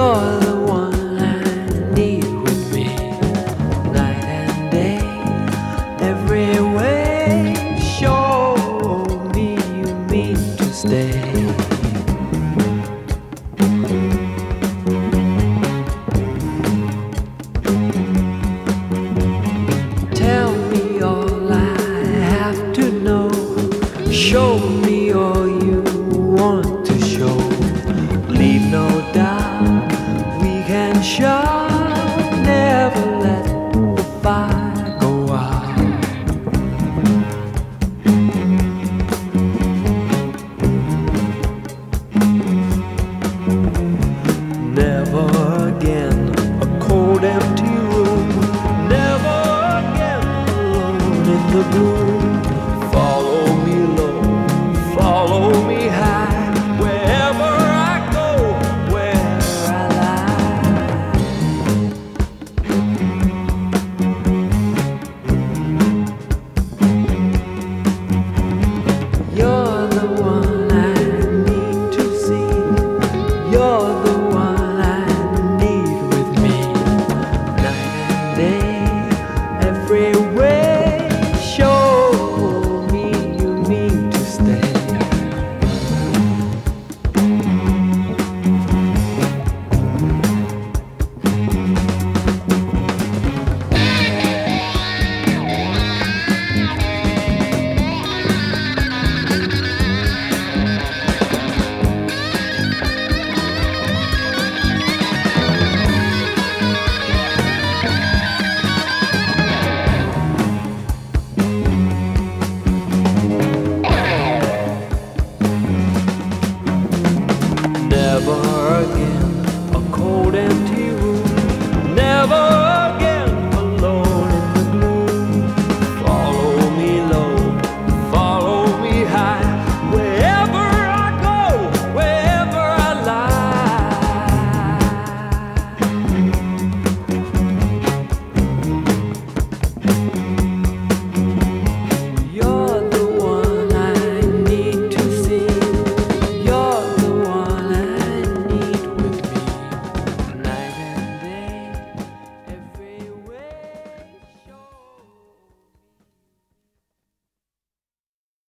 You're the one I need with me, night and day, every way. Show me you mean to stay. Tell me all I have to know. Show me. The blue. Follow me low, follow me high, wherever I go, where I lie. You're the one I need to see. You're the